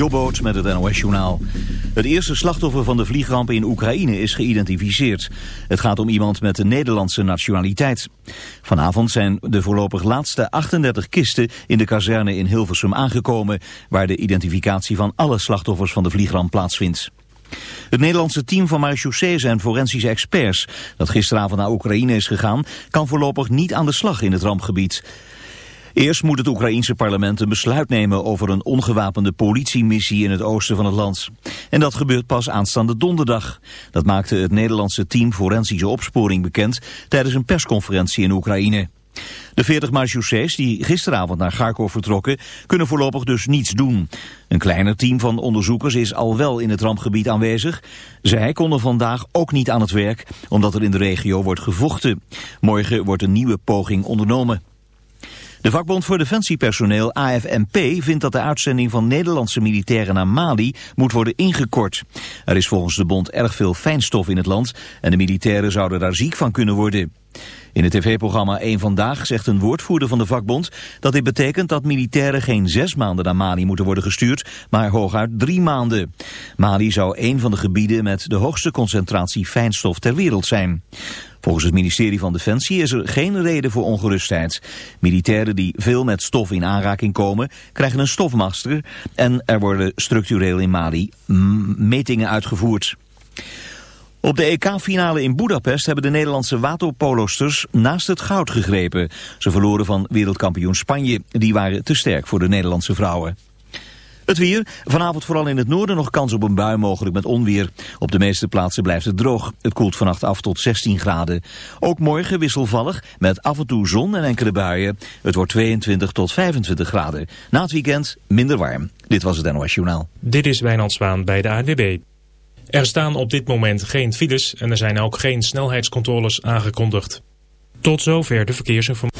Jobboot met het NOS-journaal. Het eerste slachtoffer van de vliegramp in Oekraïne is geïdentificeerd. Het gaat om iemand met een Nederlandse nationaliteit. Vanavond zijn de voorlopig laatste 38 kisten in de kazerne in Hilversum aangekomen... waar de identificatie van alle slachtoffers van de vliegramp plaatsvindt. Het Nederlandse team van marechaussees en forensische experts... dat gisteravond naar Oekraïne is gegaan... kan voorlopig niet aan de slag in het rampgebied... Eerst moet het Oekraïense parlement een besluit nemen over een ongewapende politiemissie in het oosten van het land. En dat gebeurt pas aanstaande donderdag. Dat maakte het Nederlandse team Forensische Opsporing bekend tijdens een persconferentie in Oekraïne. De 40 marechaussees die gisteravond naar Kharkov vertrokken kunnen voorlopig dus niets doen. Een kleiner team van onderzoekers is al wel in het rampgebied aanwezig. Zij konden vandaag ook niet aan het werk omdat er in de regio wordt gevochten. Morgen wordt een nieuwe poging ondernomen. De vakbond voor defensiepersoneel AFNP vindt dat de uitzending van Nederlandse militairen naar Mali moet worden ingekort. Er is volgens de bond erg veel fijnstof in het land en de militairen zouden daar ziek van kunnen worden. In het tv-programma 1 Vandaag zegt een woordvoerder van de vakbond dat dit betekent dat militairen geen zes maanden naar Mali moeten worden gestuurd, maar hooguit drie maanden. Mali zou een van de gebieden met de hoogste concentratie fijnstof ter wereld zijn. Volgens het ministerie van Defensie is er geen reden voor ongerustheid. Militairen die veel met stof in aanraking komen, krijgen een stofmaster en er worden structureel in Mali metingen uitgevoerd. Op de EK-finale in Budapest hebben de Nederlandse waterpolosters naast het goud gegrepen. Ze verloren van wereldkampioen Spanje. Die waren te sterk voor de Nederlandse vrouwen. Het weer. Vanavond vooral in het noorden nog kans op een bui mogelijk met onweer. Op de meeste plaatsen blijft het droog. Het koelt vannacht af tot 16 graden. Ook morgen wisselvallig met af en toe zon en enkele buien. Het wordt 22 tot 25 graden. Na het weekend minder warm. Dit was het NOS Journaal. Dit is Wijnand Zwaan bij de ADB. Er staan op dit moment geen files en er zijn ook geen snelheidscontroles aangekondigd. Tot zover de verkeersinformatie.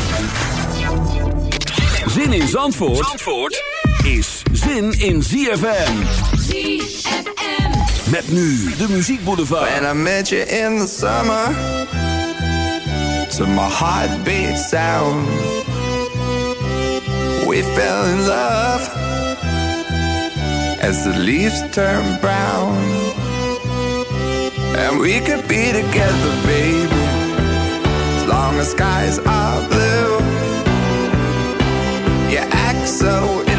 Zin in Zandvoort, Zandvoort is zin in ZFM. ZFM. Met nu de muziekboulevard. When I met you in the summer To my heartbeat sound We fell in love As the leaves turn brown And we could be together, baby As long as skies are blue You act so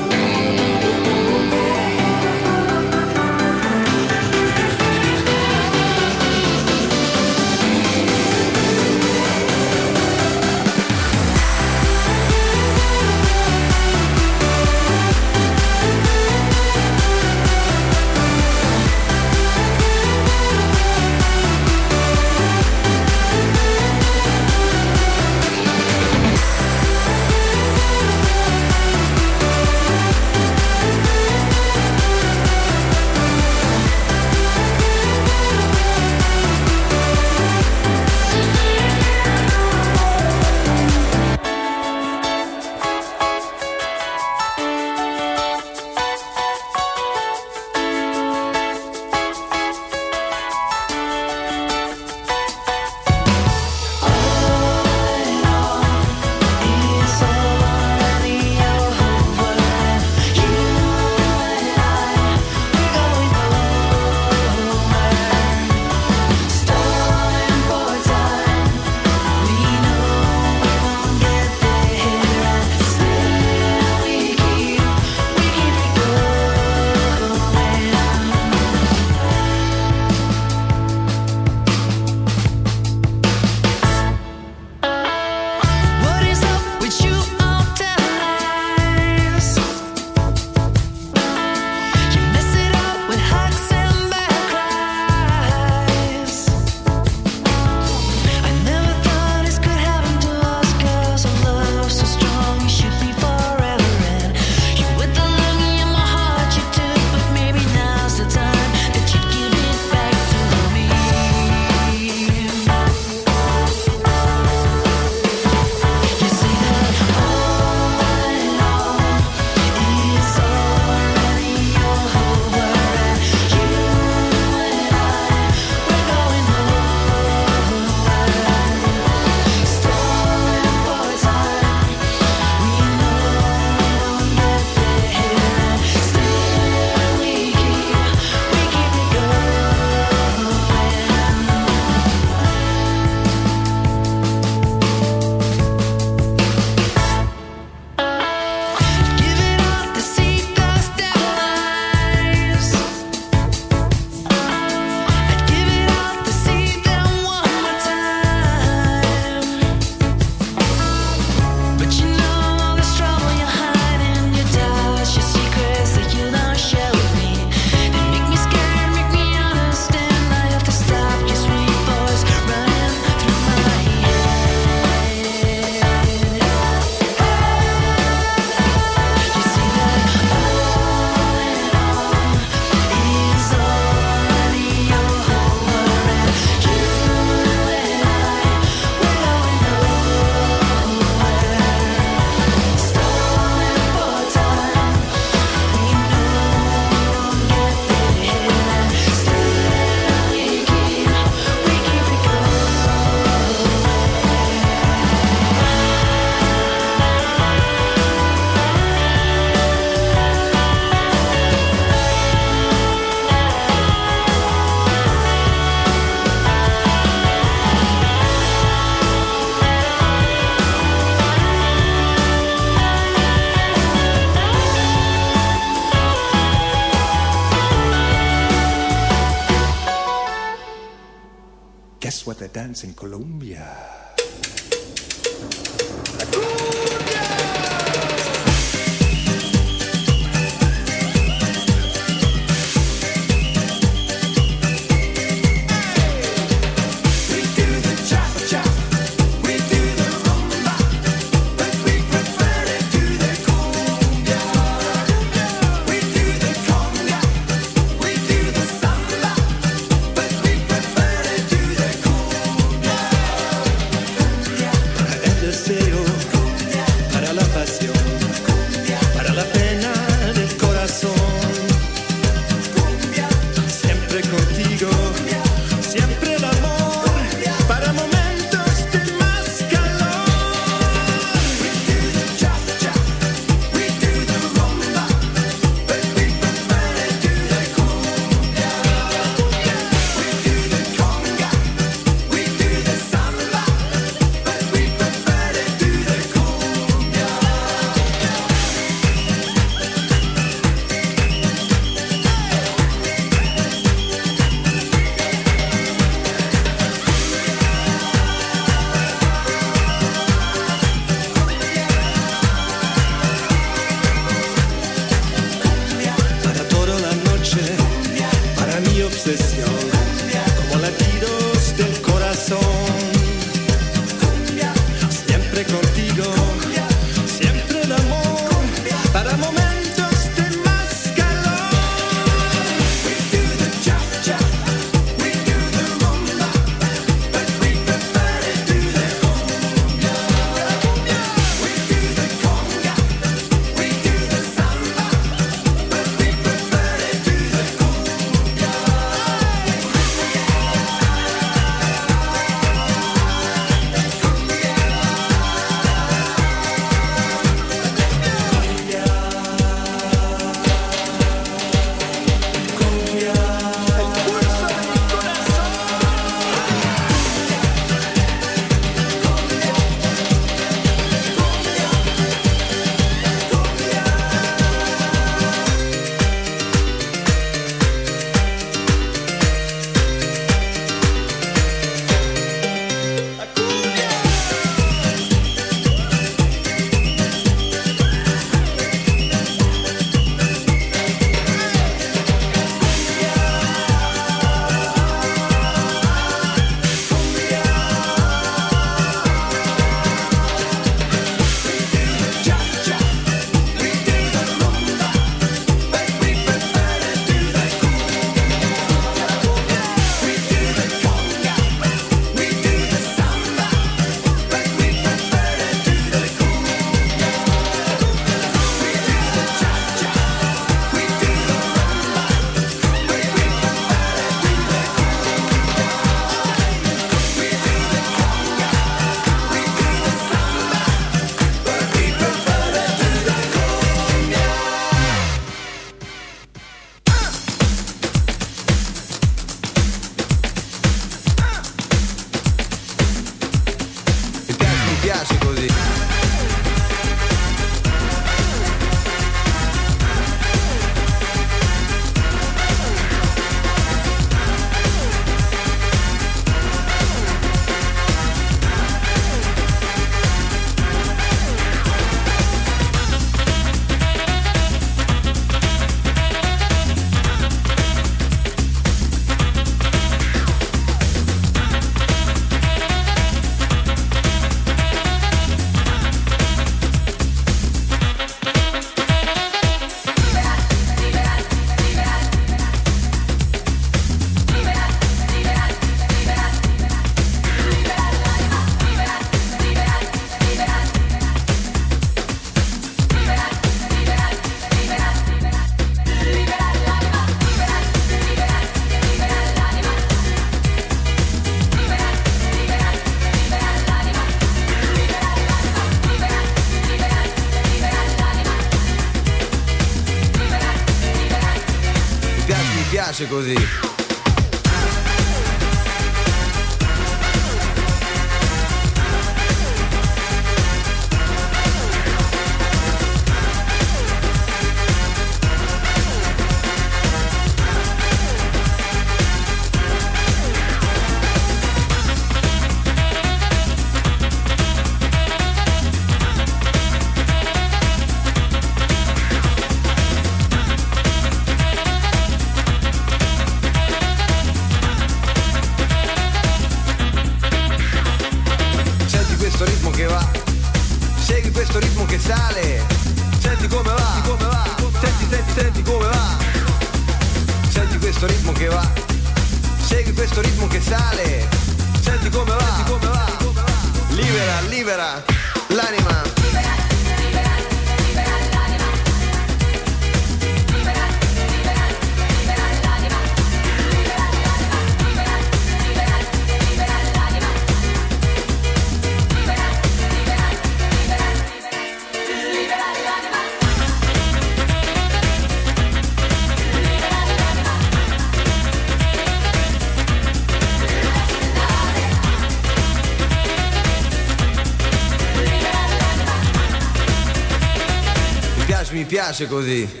piace così.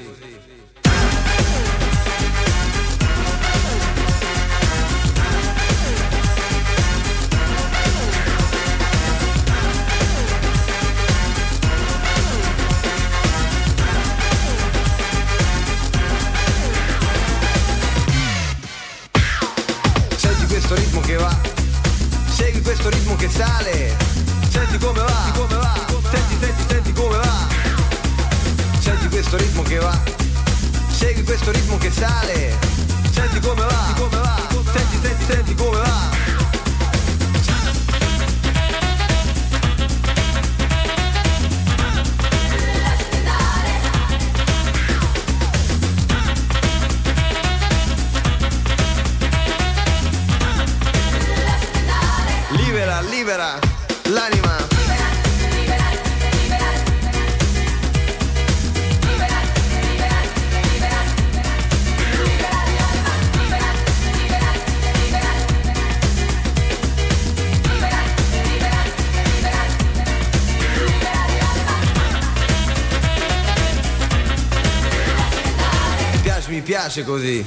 piace così.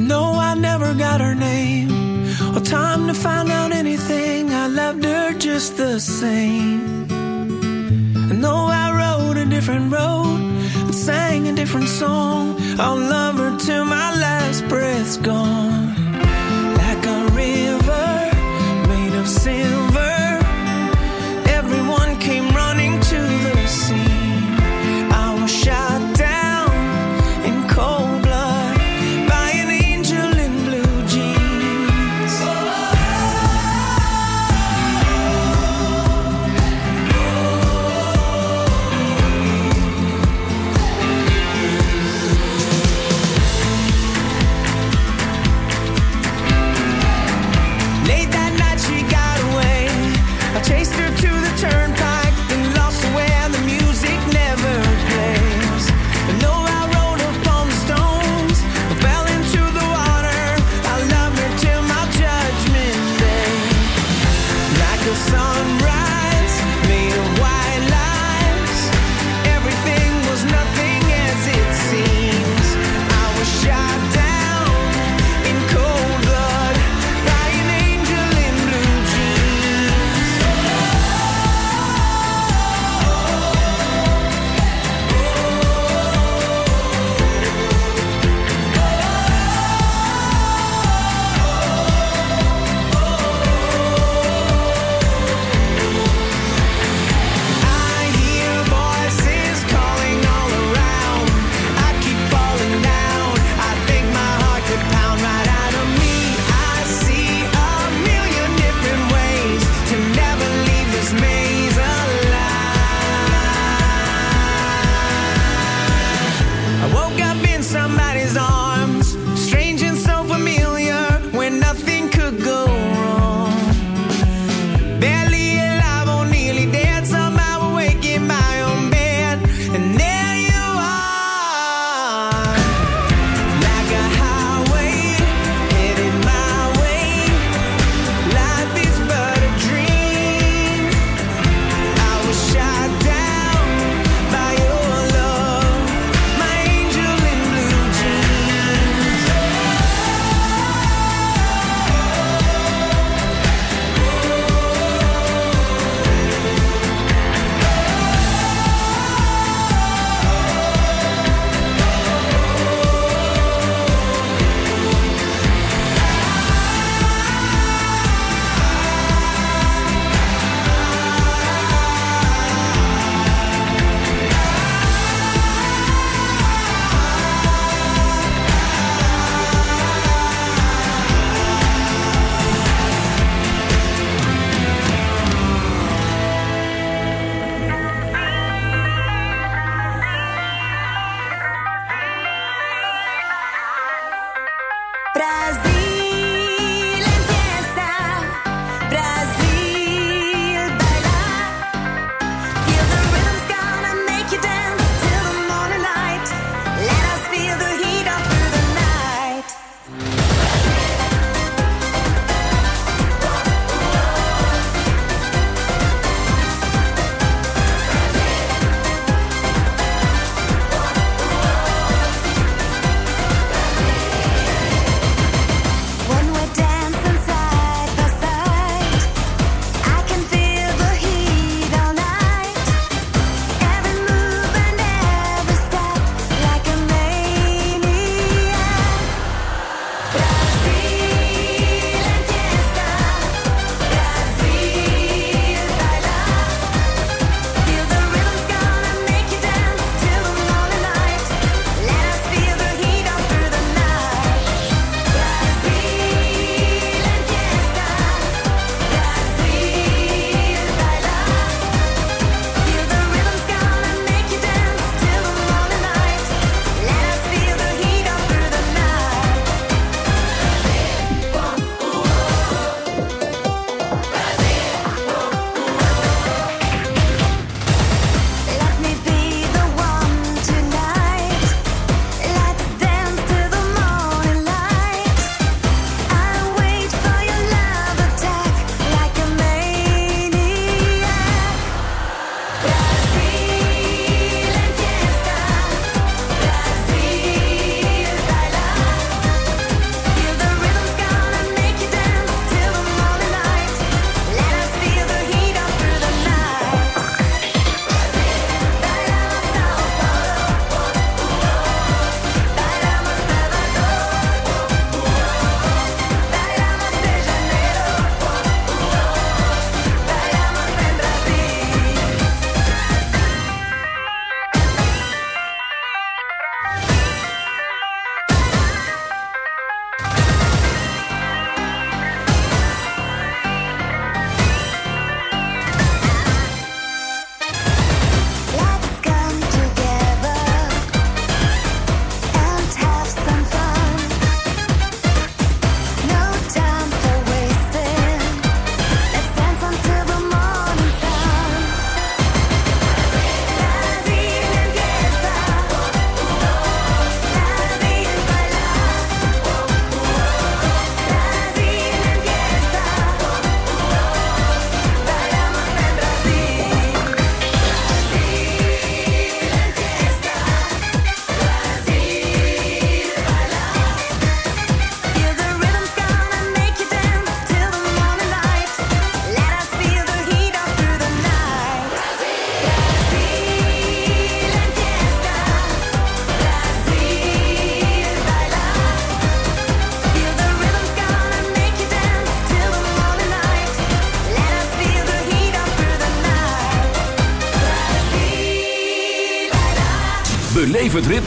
No, I never got her name or time to find out anything. I loved her just the same. And though I rode a different road and sang a different song, all love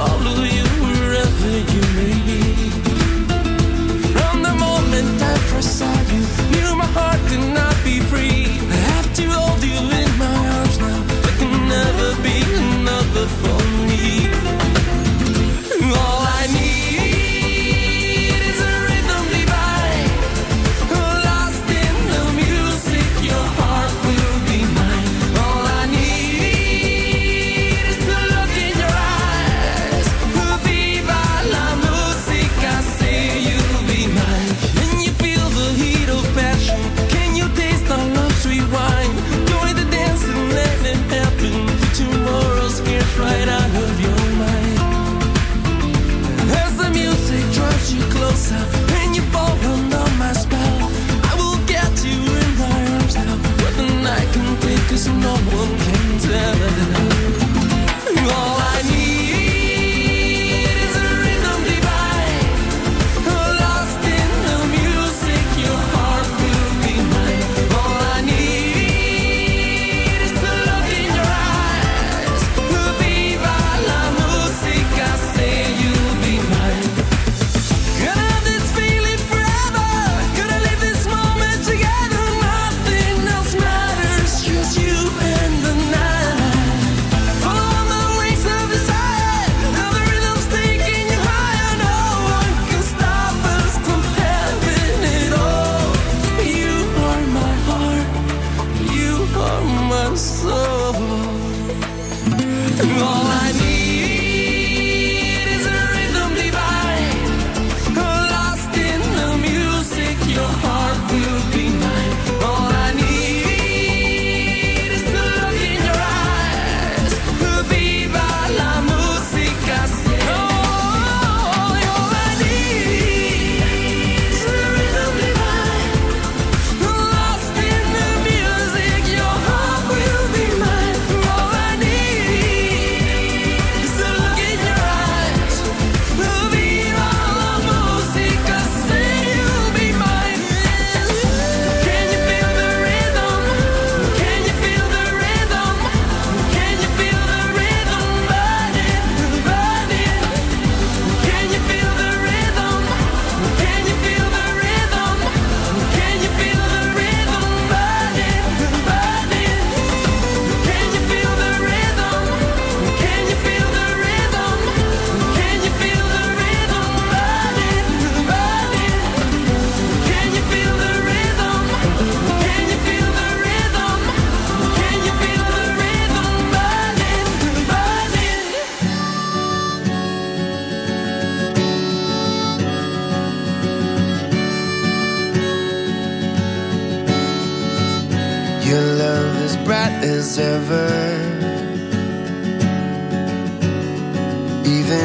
follow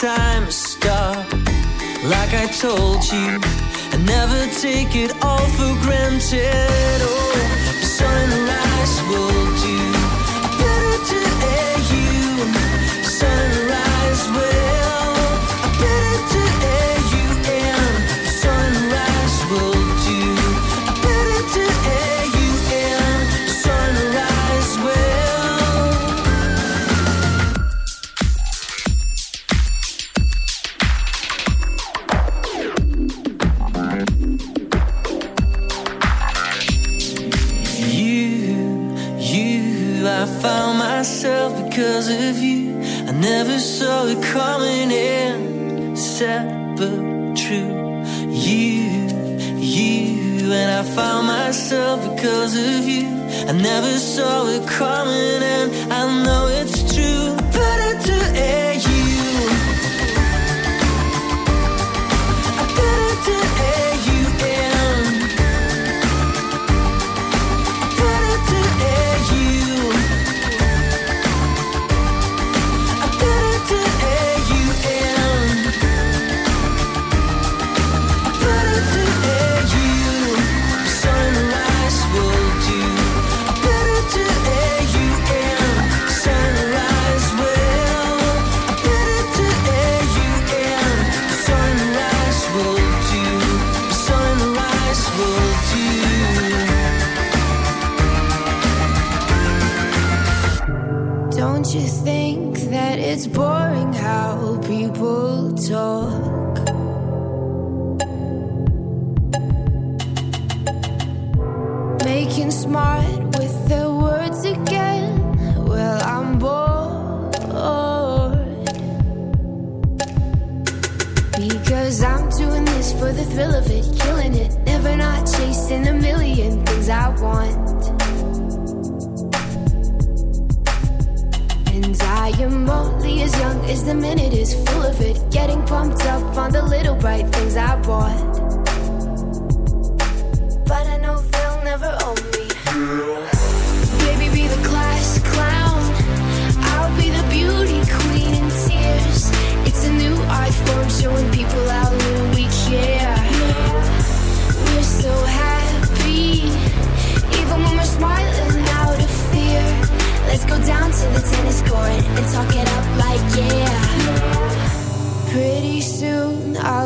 time, stop. Like I told you, and never take it all for granted. Oh, sunrise will do.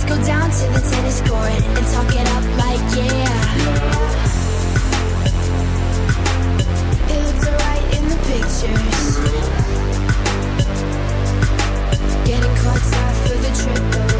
Let's go down to the tennis court and talk it up like yeah. It looked alright in the pictures. Getting caught for the trip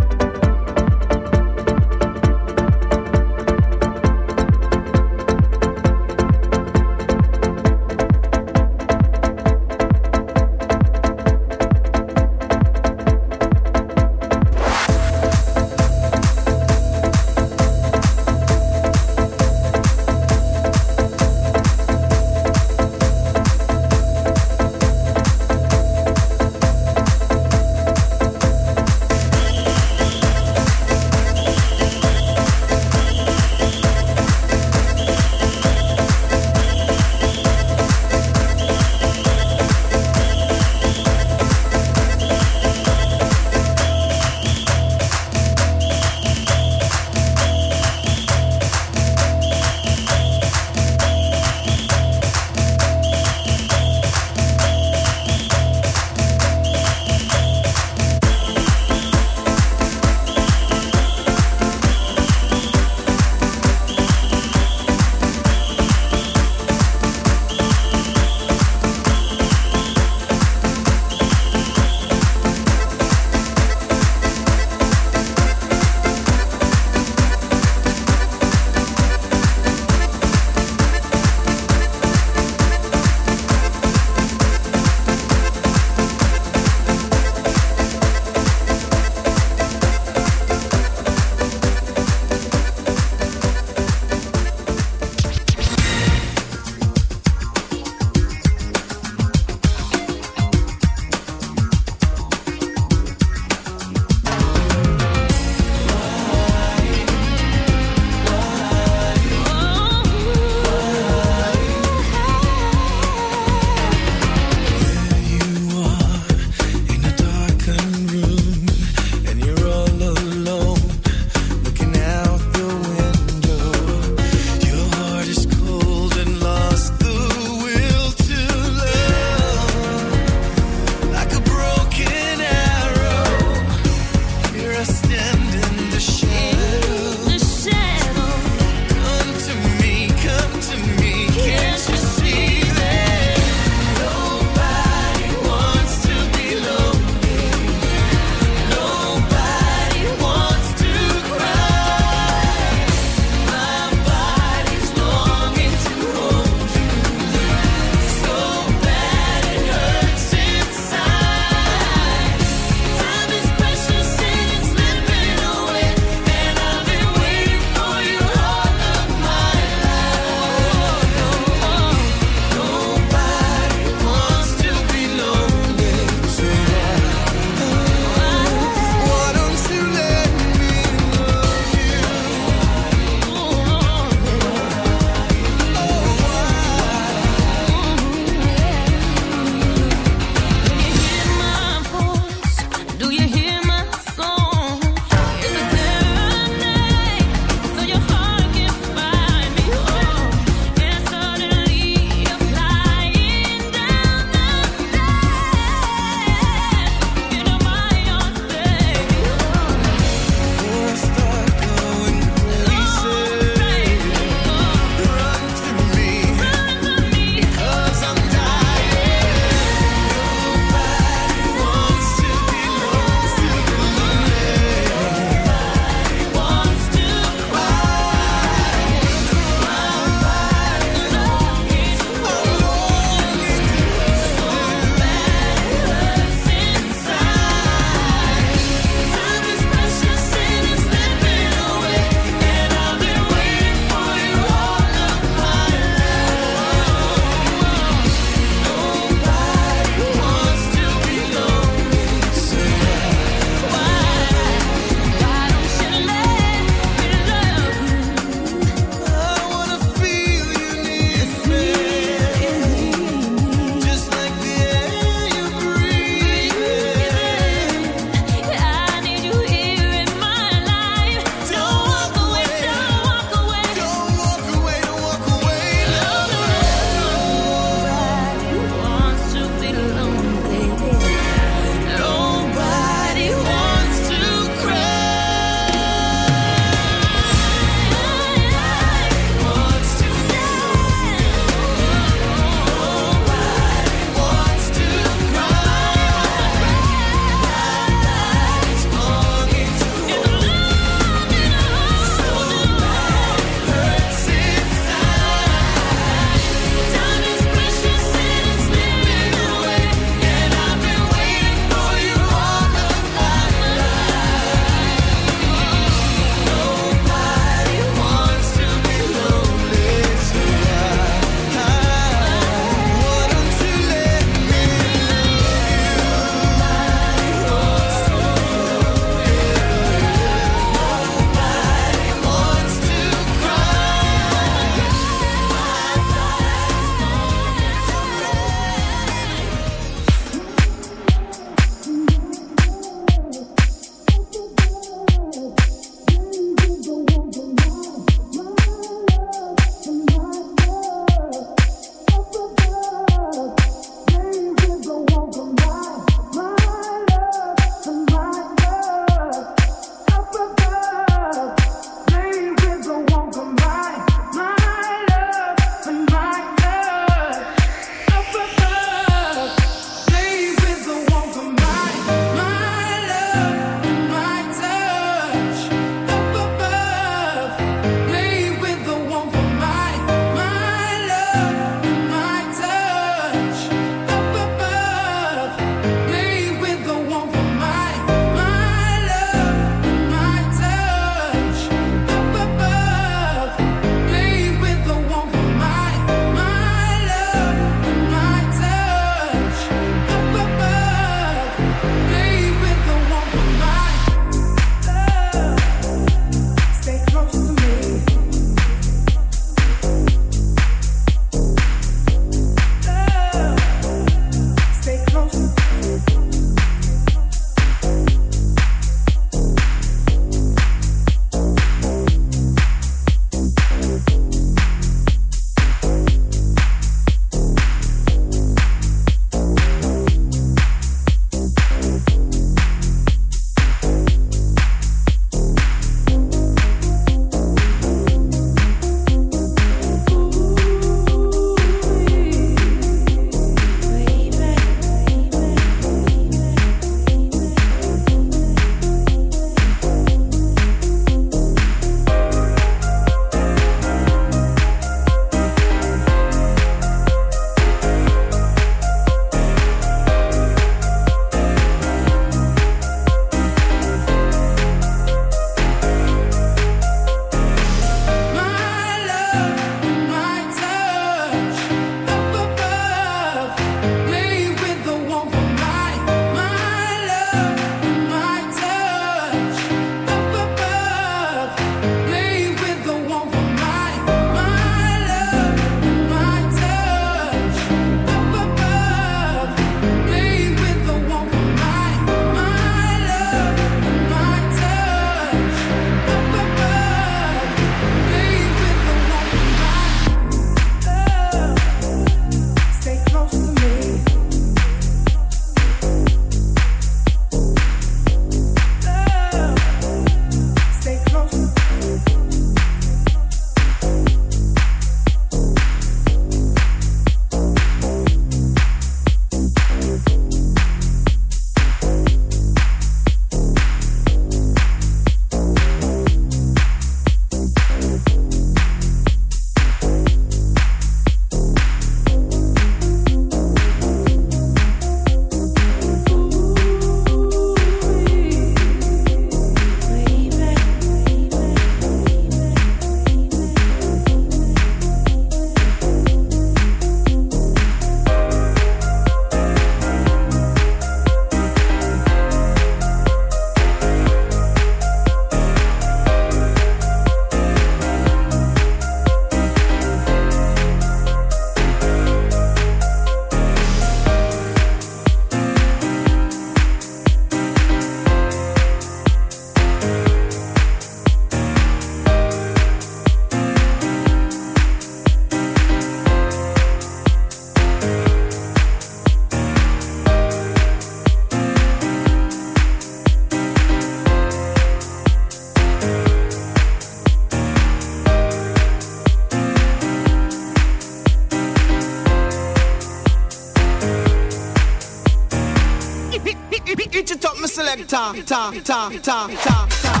ta, ta, ta, ta, ta, ta.